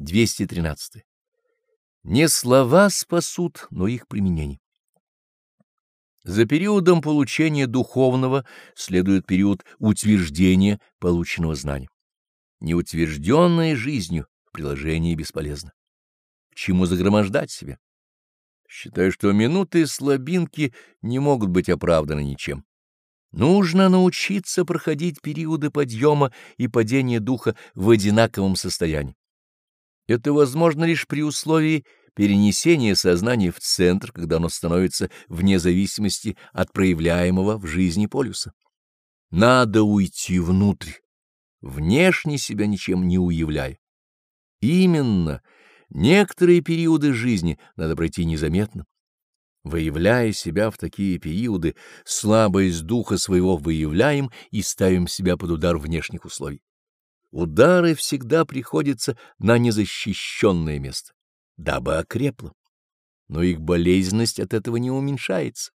213. Не слова спасут, но их применение. За периодом получения духовного следует период утверждения полученного знания. Неутвержденное жизнью в приложении бесполезно. К чему загромождать себя? Считаю, что минуты слабинки не могут быть оправданы ничем. Нужно научиться проходить периоды подъема и падения духа в одинаковом состоянии. Это возможно лишь при условии перенесения сознания в центр, когда оно становится вне зависимости от проявляемого в жизни полюса. Надо уйти внутрь, внешне себя ничем не уявляя. Именно некоторые периоды жизни надо пройти незаметно. Выявляя себя в такие периоды, слабость духа своего выявляем и ставим себя под удар внешних условий. Удары всегда приходятся на незащищенное место, дабы окрепло, но их болезненность от этого не уменьшается.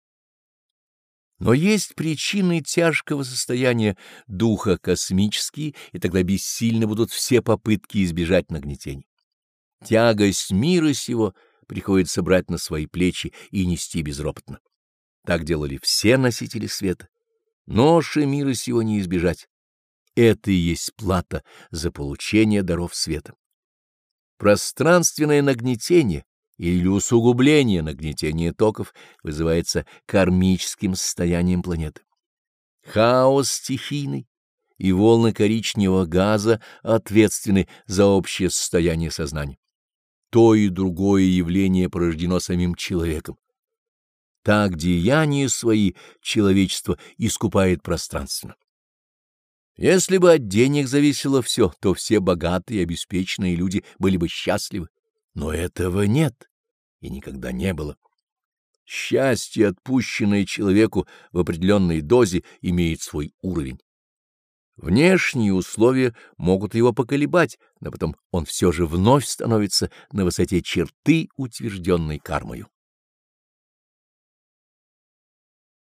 Но есть причины тяжкого состояния духа космические, и тогда бессильны будут все попытки избежать нагнетений. Тягость мира сего — приходится брать на свои плечи и нести безропотно. Так делали все носители света. Ноши мира сего не избежать. Это и есть плата за получение даров света. Пространственное нагнетение или усугубление нагнетения токов вызывается кармическим состоянием планеты. Хаос стихийный и волны коричневого газа ответственны за общее состояние сознания то и другое явление порождено самим человеком. Так деяния свои человечество искупает пространственно. Если бы от денег зависело все, то все богатые и обеспеченные люди были бы счастливы. Но этого нет и никогда не было. Счастье, отпущенное человеку в определенной дозе, имеет свой уровень. Внешние условия могут его поколебать, но потом он все же вновь становится на высоте черты, утвержденной кармою.